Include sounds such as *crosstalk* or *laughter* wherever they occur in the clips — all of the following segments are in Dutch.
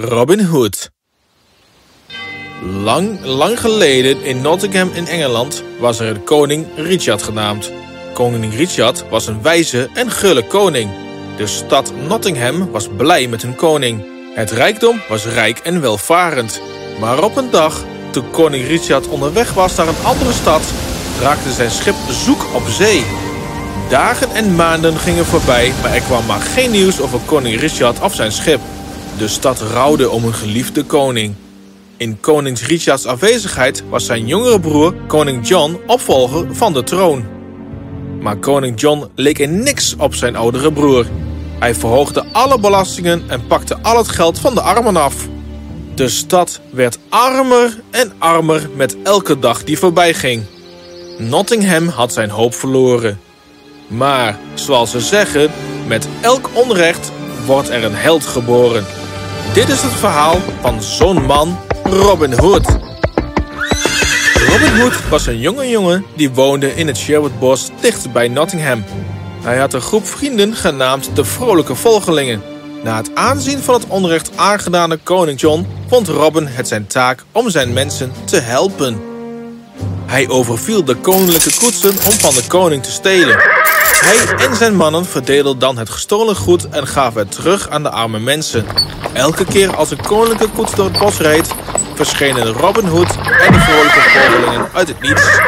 Robin Hood. Lang, lang geleden in Nottingham in Engeland was er een koning Richard genaamd. Koning Richard was een wijze en gulle koning. De stad Nottingham was blij met hun koning. Het rijkdom was rijk en welvarend. Maar op een dag, toen koning Richard onderweg was naar een andere stad, raakte zijn schip zoek op zee. Dagen en maanden gingen voorbij, maar er kwam maar geen nieuws over koning Richard of zijn schip. De stad rouwde om een geliefde koning. In koning Richards afwezigheid was zijn jongere broer, koning John, opvolger van de troon. Maar koning John leek in niks op zijn oudere broer. Hij verhoogde alle belastingen en pakte al het geld van de armen af. De stad werd armer en armer met elke dag die voorbij ging. Nottingham had zijn hoop verloren. Maar, zoals ze zeggen, met elk onrecht wordt er een held geboren. Dit is het verhaal van zo'n man, Robin Hood. Robin Hood was een jonge jongen die woonde in het Sherwoodbos dicht bij Nottingham. Hij had een groep vrienden genaamd de Vrolijke Volgelingen. Na het aanzien van het onrecht aangedane koning John vond Robin het zijn taak om zijn mensen te helpen. Hij overviel de koninklijke koetsen om van de koning te stelen. Hij en zijn mannen verdeelden dan het gestolen goed en gaven het terug aan de arme mensen. Elke keer als een koninklijke koets door het bos reed, verschenen Robin Hood en de vrolijke volgelingen uit het niets.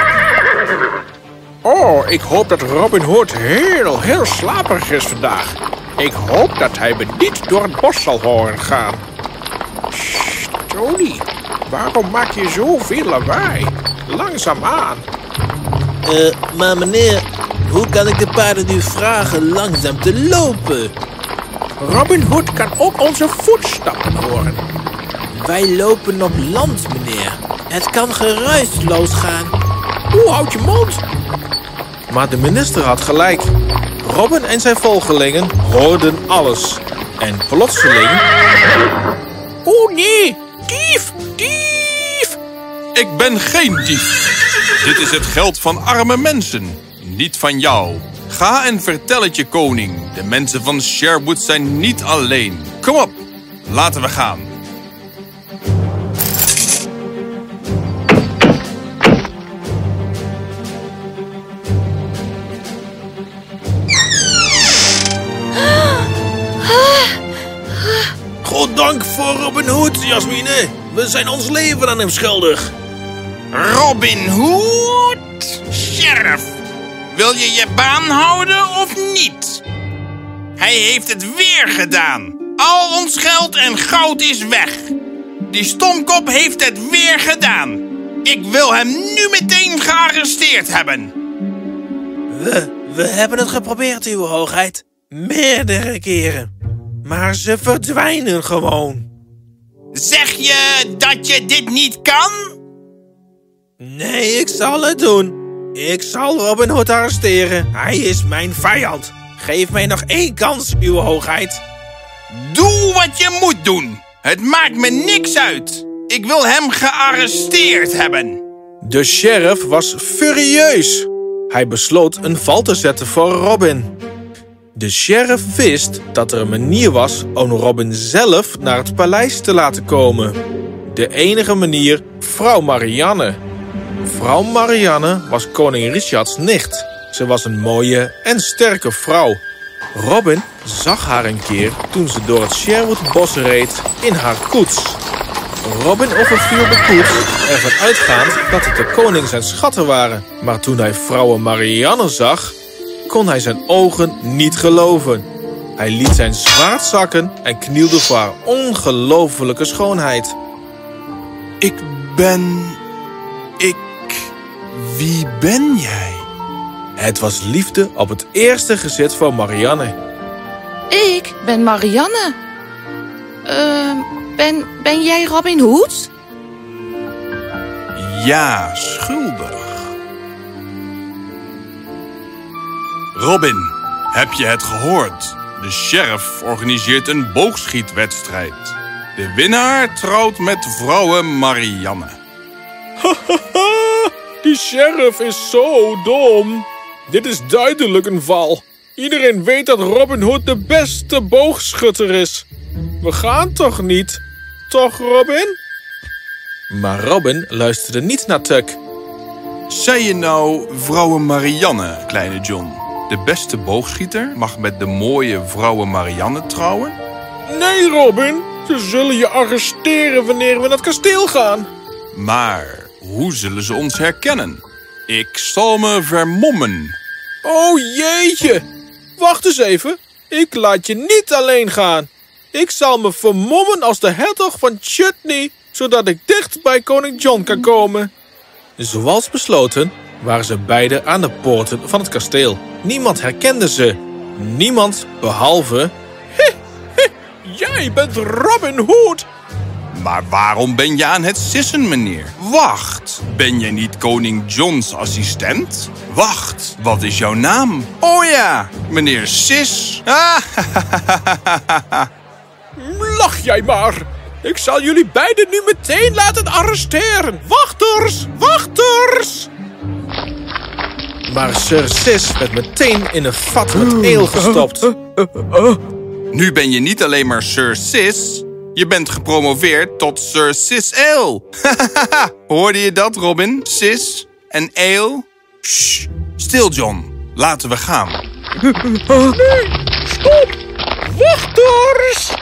Oh, ik hoop dat Robin Hood heel, heel slaperig is vandaag. Ik hoop dat hij me niet door het bos zal horen gaan. Sst, Tony, waarom maak je zoveel lawaai? Langzaam aan. Eh, maar meneer, hoe kan ik de paarden nu vragen langzaam te lopen? Robin Hood kan ook onze voetstappen horen. Wij lopen op land, meneer. Het kan geruisloos gaan. Hoe houd je mond? Maar de minister had gelijk. Robin en zijn volgelingen hoorden alles. En plotseling... Oh nee, dief! Ik ben geen dief. Dit is het geld van arme mensen, niet van jou. Ga en vertel het je koning. De mensen van Sherwood zijn niet alleen. Kom op, laten we gaan. Goddank voor Robin Hood, Jasmine. We zijn ons leven aan hem schuldig. Robin Hood? Sheriff, wil je je baan houden of niet? Hij heeft het weer gedaan. Al ons geld en goud is weg. Die stomkop heeft het weer gedaan. Ik wil hem nu meteen gearresteerd hebben. We, we hebben het geprobeerd, uw hoogheid. Meerdere keren. Maar ze verdwijnen gewoon. Zeg je dat je dit niet kan? Nee, ik zal het doen. Ik zal Robin Hood arresteren. Hij is mijn vijand. Geef mij nog één kans, uw hoogheid. Doe wat je moet doen. Het maakt me niks uit. Ik wil hem gearresteerd hebben. De sheriff was furieus. Hij besloot een val te zetten voor Robin. De sheriff wist dat er een manier was om Robin zelf naar het paleis te laten komen. De enige manier, vrouw Marianne. Vrouw Marianne was koning Richards nicht. Ze was een mooie en sterke vrouw. Robin zag haar een keer toen ze door het Sherwood-bos reed in haar koets. Robin overviel de koets, ervan uitgaand dat het de koning zijn schatten waren. Maar toen hij vrouwe Marianne zag, kon hij zijn ogen niet geloven. Hij liet zijn zwaard zakken en knielde voor haar ongelofelijke schoonheid. Ik ben... Ik... Wie ben jij? Het was liefde op het eerste gezicht van Marianne. Ik ben Marianne. Ehm, ben, ben jij Robin Hood? Ja, schuldig. Robin, heb je het gehoord? De sheriff organiseert een boogschietwedstrijd. De winnaar trouwt met vrouwe Marianne. Die sheriff is zo dom. Dit is duidelijk een val. Iedereen weet dat Robin Hood de beste boogschutter is. We gaan toch niet? toch, Robin? Maar Robin luisterde niet naar Tuck. Zei je nou vrouwen Marianne, kleine John? De beste boogschieter mag met de mooie vrouwen Marianne trouwen? Nee, Robin. Ze zullen je arresteren wanneer we naar het kasteel gaan. Maar hoe zullen ze ons herkennen? Ik zal me vermommen. Oh jeetje! Wacht eens even. Ik laat je niet alleen gaan. Ik zal me vermommen als de hertog van Chutney, zodat ik dicht bij koning John kan komen. Zoals besloten waren ze beiden aan de poorten van het kasteel. Niemand herkende ze. Niemand behalve... Jij bent Robin Hood. Maar waarom ben je aan het sissen, meneer? Wacht, ben jij niet koning Johns assistent? Wacht, wat is jouw naam? Oh ja, meneer Sis. *laughs* Lach jij maar. Ik zal jullie beiden nu meteen laten arresteren. Wachters, wachters. Maar Sir Sis werd meteen in een vat met eel gestopt. Nu ben je niet alleen maar Sir Sis, je bent gepromoveerd tot Sir Sis Ale. *laughs* Hoorde je dat, Robin? Sis en Ale? Shh, stil John. Laten we gaan. Wachters.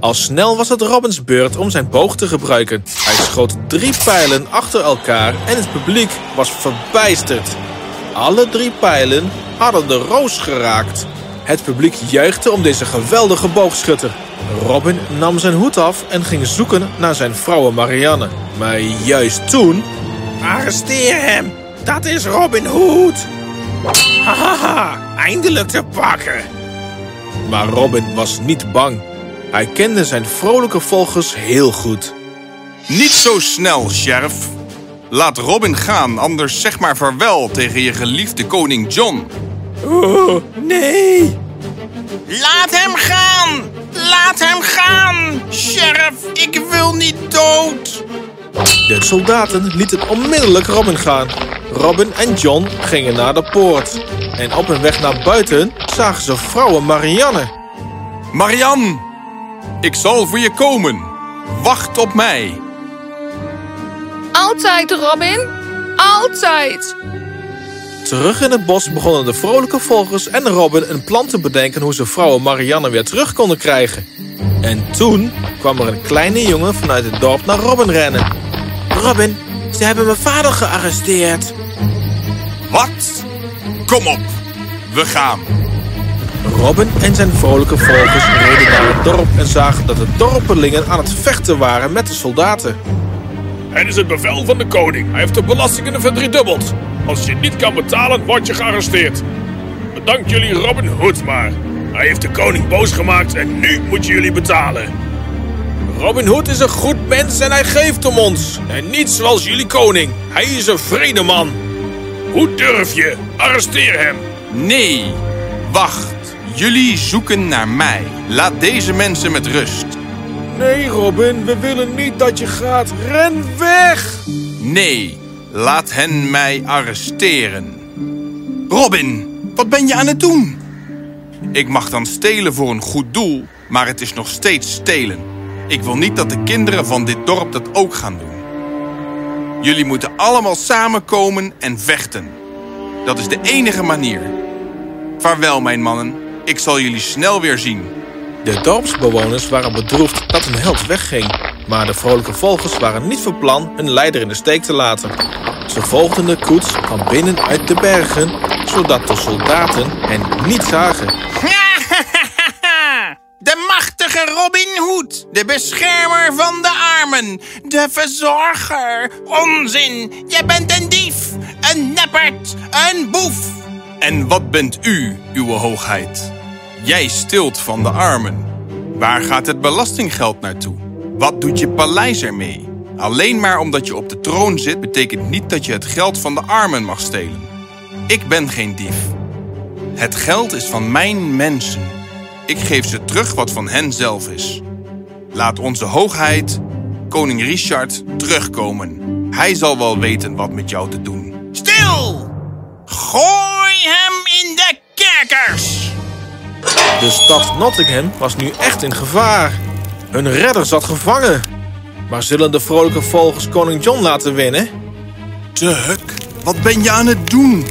Al snel was het Robins beurt om zijn boog te gebruiken. Hij schoot drie pijlen achter elkaar en het publiek was verbijsterd. Alle drie pijlen hadden de roos geraakt. Het publiek juichte om deze geweldige boogschutter. Robin nam zijn hoed af en ging zoeken naar zijn vrouw Marianne. Maar juist toen... Arresteer hem. Dat is Robin Hood. Hahaha, eindelijk te pakken. Maar Robin was niet bang. Hij kende zijn vrolijke volgers heel goed. Niet zo snel, sheriff. Laat Robin gaan, anders zeg maar vaarwel tegen je geliefde koning John. Oh, nee. Laat hem gaan! Laat hem gaan! Sheriff, ik wil niet dood! De soldaten lieten onmiddellijk Robin gaan. Robin en John gingen naar de poort. En op hun weg naar buiten zagen ze vrouwen Marianne. Marianne, ik zal voor je komen. Wacht op mij. Altijd, Robin. Altijd. Terug in het bos begonnen de vrolijke volgers en Robin een plan te bedenken hoe ze vrouwen Marianne weer terug konden krijgen. En toen kwam er een kleine jongen vanuit het dorp naar Robin rennen. Robin, ze hebben mijn vader gearresteerd. Wat? Kom op, we gaan. Robin en zijn vrolijke volgers reden naar het dorp en zagen dat de dorpelingen aan het vechten waren met de soldaten. Het is het bevel van de koning. Hij heeft de belastingen verdriedubbeld. Als je niet kan betalen, word je gearresteerd. Bedankt jullie Robin Hood maar. Hij heeft de koning boos gemaakt en nu moet je jullie betalen. Robin Hood is een goed mens en hij geeft om ons. En niet zoals jullie koning. Hij is een vredeman. Hoe durf je? Arresteer hem. Nee, wacht. Jullie zoeken naar mij. Laat deze mensen met rust. Nee, Robin, we willen niet dat je gaat. Ren weg! Nee, laat hen mij arresteren. Robin, wat ben je aan het doen? Ik mag dan stelen voor een goed doel, maar het is nog steeds stelen. Ik wil niet dat de kinderen van dit dorp dat ook gaan doen. Jullie moeten allemaal samenkomen en vechten. Dat is de enige manier. Vaarwel, mijn mannen. Ik zal jullie snel weer zien. De dorpsbewoners waren bedroefd dat hun held wegging. Maar de vrolijke volgers waren niet van plan hun leider in de steek te laten. Ze volgden de koets van binnen uit de bergen, zodat de soldaten hen niet zagen. *laughs* De machtige Robin Hood, de beschermer van de armen, de verzorger. Onzin, je bent een dief, een neppert, een boef. En wat bent u, uw hoogheid? Jij stilt van de armen. Waar gaat het belastinggeld naartoe? Wat doet je paleis ermee? Alleen maar omdat je op de troon zit, betekent niet dat je het geld van de armen mag stelen. Ik ben geen dief. Het geld is van mijn mensen. Ik geef ze terug wat van hen zelf is. Laat onze hoogheid, koning Richard, terugkomen. Hij zal wel weten wat met jou te doen. Stil! Gooi hem in de kerkers! De stad Nottingham was nu echt in gevaar. Hun redder zat gevangen. Maar zullen de vrolijke vogels koning John laten winnen? Tuck, wat ben je aan het doen?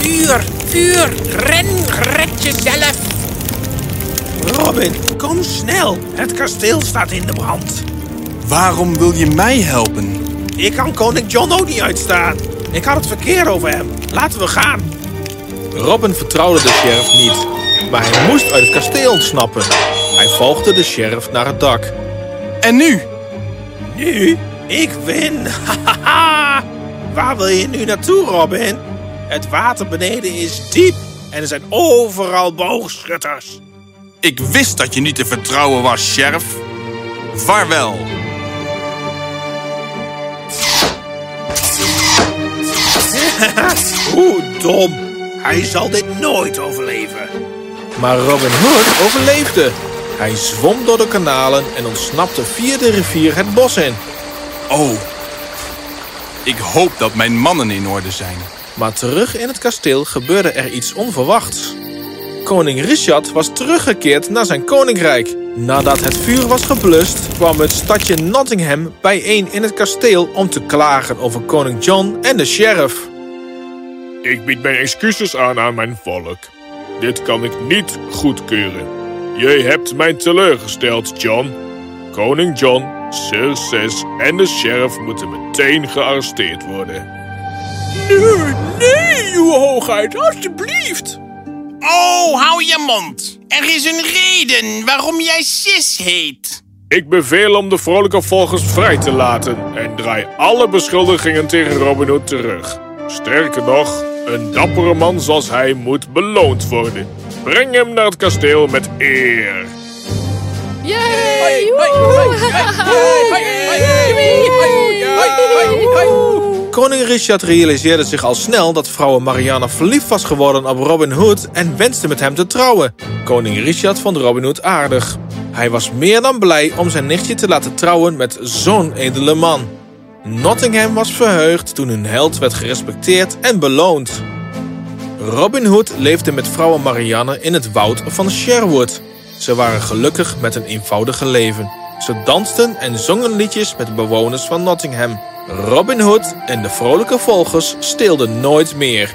Vuur, vuur, ren, red jezelf. Robin, kom snel. Het kasteel staat in de brand. Waarom wil je mij helpen? Ik kan koning John ook niet uitstaan. Ik had het verkeer over hem. Laten we gaan. Robin vertrouwde de sheriff niet, maar hij moest uit het kasteel ontsnappen. Hij volgde de sheriff naar het dak. En nu? Nu? Ik win. Hahaha. Waar wil je nu naartoe, Robin? Het water beneden is diep en er zijn overal boogschutters. Ik wist dat je niet te vertrouwen was, sheriff. Vaarwel. Hoe dom. Hij zal dit nooit overleven. Maar Robin Hood overleefde. Hij zwom door de kanalen en ontsnapte via de rivier het bos in. Oh. Ik hoop dat mijn mannen in orde zijn. Maar terug in het kasteel gebeurde er iets onverwachts. Koning Richard was teruggekeerd naar zijn koninkrijk. Nadat het vuur was geblust, kwam het stadje Nottingham bijeen in het kasteel om te klagen over koning John en de sheriff. Ik bied mijn excuses aan aan mijn volk. Dit kan ik niet goedkeuren. Jij hebt mij teleurgesteld, John. Koning John, Sir Ses en de sheriff moeten meteen gearresteerd worden. Nee, nee, uw hoogheid, alsjeblieft. Oh, hou je mond. Er is een reden waarom jij Sis heet. Ik beveel om de vrolijke volgers vrij te laten en draai alle beschuldigingen tegen Robin Hood terug. Sterker nog, een dappere man zoals hij moet beloond worden. Breng hem naar het kasteel met eer. Yay! Koning Richard realiseerde zich al snel dat vrouw Marianne verliefd was geworden op Robin Hood en wenste met hem te trouwen. Koning Richard vond Robin Hood aardig. Hij was meer dan blij om zijn nichtje te laten trouwen met zo'n edele man. Nottingham was verheugd toen hun held werd gerespecteerd en beloond. Robin Hood leefde met vrouw Marianne in het woud van Sherwood. Ze waren gelukkig met een eenvoudige leven. Ze dansten en zongen liedjes met de bewoners van Nottingham. Robin Hood en de vrolijke volgers steelden nooit meer.